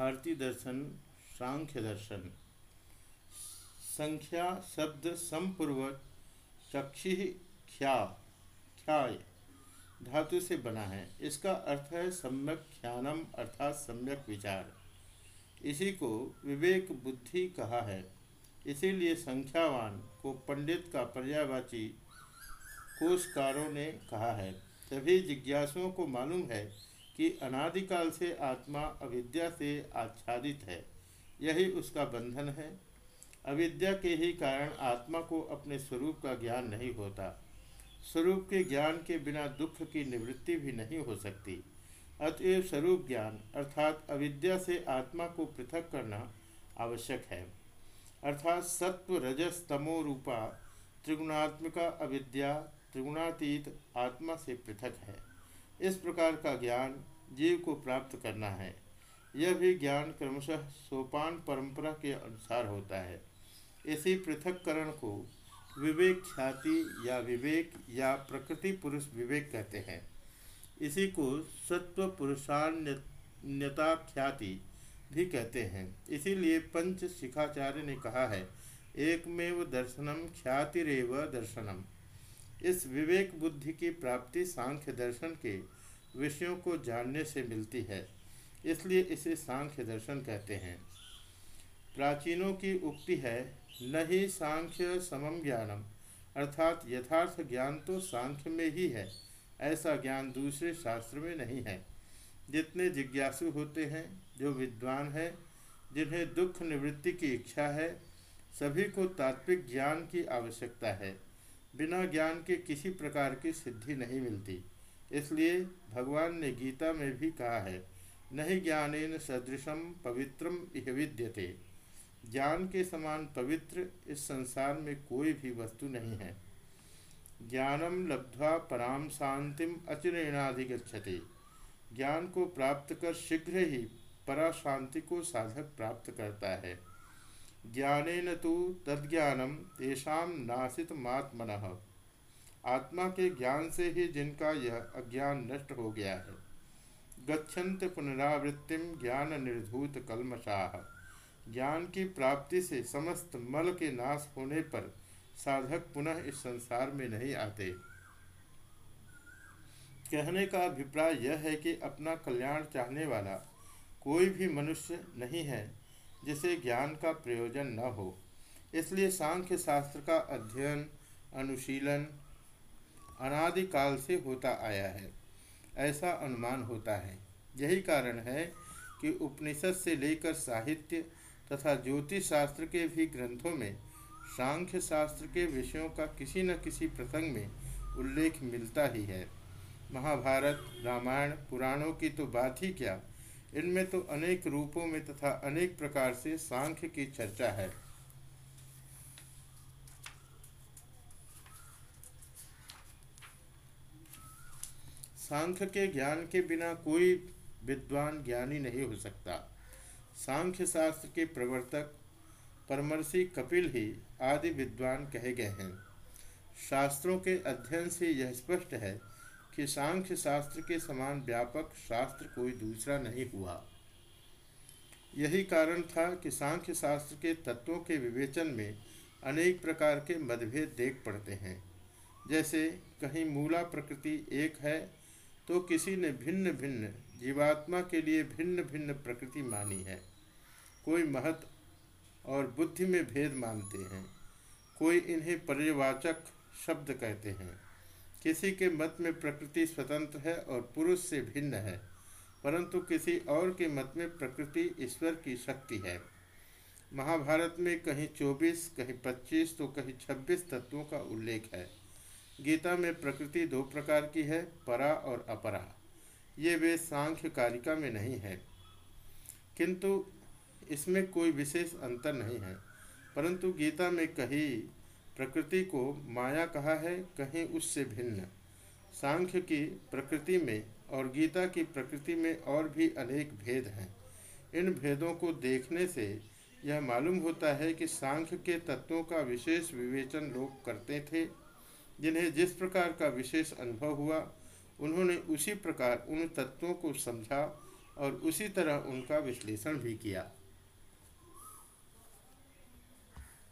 भारतीय दर्शन, सांख्य दर्शन। संख्या, शब्द समपूर्वक चक्षि, ख्या, ख्याय, धातु से बना है। इसका अर्थ है सम्यक ख्यानम अर्थात सम्यक विचार। इसी को विवेक बुद्धि कहा है। इसीलिए संख्यावान को पंडित का पर्यावाची कोशकारों ने कहा है। सभी जिज्ञासुओं को मालूम है कि अनादिकाल से आत्मा अविद्या से आच्छादित है। यही उसका बंधन है। अविद्या के ही कारण आत्मा को अपने स्वरूप का ज्ञान नहीं होता। स्वरूप के ज्ञान के बिना दुख की निवृत्ति भी नहीं हो सकती। अतएव स्वरूप ज्ञान अर्थात अविद्या से आत्मा को पृथक करना आवश्यक है। अर्थात सत्व रजस तमो रूपा, त्रिगुणात्मिका अविद्या, त्रिगुणातीत आत्मा से पृथक है। इस प्रकार का ज्ञान जीव को प्राप्त करना है। यह भी ज्ञान क्रमशः सोपान परंपरा के अनुसार होता है। इसी पृथककरण को विवेक ख्याति या विवेक या प्रकृति पुरुष विवेक कहते हैं। इसी को सत्व पुरुषान्यता ख्याति भी कहते हैं। इसीलिए पंच शिखाचार्य ने कहा है, एकमेव दर्शनम ख्यातिरेव दर्शनम। इस विवेक बुद्धि की प्राप्ति सांख्य दर्शन के विषयों को जानने से मिलती है, इसलिए इसे सांख्य दर्शन कहते हैं। प्राचीनों की उक्ति है, न ही सांख्य समम ज्ञानम, अर्थात यथार्थ ज्ञान तो सांख्य में ही है, ऐसा ज्ञान दूसरे शास्त्र में नहीं है। जितने जिज्ञासु होते हैं, जो विद्वान है, जिन्हें दुख निवृत्ति की इच्छा है, सभी को तात्विक ज्ञान की आवश्यकता है। बिना ज्ञान के किसी प्रकार की सिद्धि नहीं मिलती। इसलिए भगवान ने गीता में भी कहा है, नहीं ज्ञानेन सदृशम पवित्रम यह विद्यते। ज्ञान के समान पवित्र इस संसार में कोई भी वस्तु नहीं है। ज्ञानम लब्ध्वा पराम शांतिम अचिरेणाधिगछते ज्ञान को प्राप्त कर शीघ्र ही परा शांति को साधक प्राप्त करता है। ज्ञानेन तो तद्ज्ञानम तेषा नासित मात्मन आत्मा के ज्ञान से ही जिनका यह अज्ञान नष्ट हो गया है। गच्छन्त पुनरावृत्तिम ज्ञान निर्धूत कलमशाह ज्ञान की प्राप्ति से समस्त मल के नाश होने पर साधक पुनः इस संसार में नहीं आते। कहने का अभिप्राय यह है कि अपना कल्याण चाहने वाला कोई भी मनुष्य नहीं है। जिसे ज्ञान का प्रयोजन न हो। इसलिए सांख्य शास्त्र का अध्ययन, अनुशीलन अनादिकाल से होता आया है। ऐसा अनुमान होता है। यही कारण है कि उपनिषद से लेकर साहित्य तथा ज्योतिष शास्त्र के भी ग्रंथों में सांख्य शास्त्र के विषयों का किसी न किसी प्रसंग में उल्लेख मिलता ही है। महाभारत, रामायण, पुराणों की तो बात ही क्या? इनमें तो अनेक रूपों में तथा अनेक प्रकार से सांख्य की चर्चा है। सांख्य के ज्ञान के बिना कोई विद्वान ज्ञानी नहीं हो सकता। सांख्य शास्त्र के प्रवर्तक परमर्षि कपिल ही आदि विद्वान कहे गए हैं। शास्त्रों के अध्ययन से यह स्पष्ट है कि सांख्य शास्त्र के समान व्यापक शास्त्र कोई दूसरा नहीं हुआ। यही कारण था कि सांख्य शास्त्र के तत्वों के विवेचन में अनेक प्रकार के मतभेद देख पड़ते हैं। जैसे, कहीं मूला प्रकृति एक है तो किसी ने भिन्न भिन्न जीवात्मा के लिए भिन्न भिन्न प्रकृति मानी है। कोई महत और बुद्धि में भेद मानते हैं। कोई इन्हें पर्यवाचक शब्द कहते हैं। किसी के मत में प्रकृति स्वतंत्र है और पुरुष से भिन्न है परंतु किसी और के मत में प्रकृति ईश्वर की शक्ति है। महाभारत में कहीं 24, कहीं 25 तो कहीं 26 तत्वों का उल्लेख है। गीता में प्रकृति दो प्रकार की है परा और अपरा। ये वे सांख्य कारिका में नहीं है। किंतु इसमें कोई विशेष अंतर नहीं है परंतु गीता में कहीं प्रकृति को माया कहा है, कहीं उससे भिन्न। सांख्य की प्रकृति में और गीता की प्रकृति में और भी अनेक भेद हैं। इन भेदों को देखने से यह मालूम होता है कि सांख्य के तत्वों का विशेष विवेचन लोग करते थे, जिन्हें जिस प्रकार का विशेष अनुभव हुआ, उन्होंने उसी प्रकार उन तत्वों को समझा और उसी तरह उनका विश्लेषण भी किया।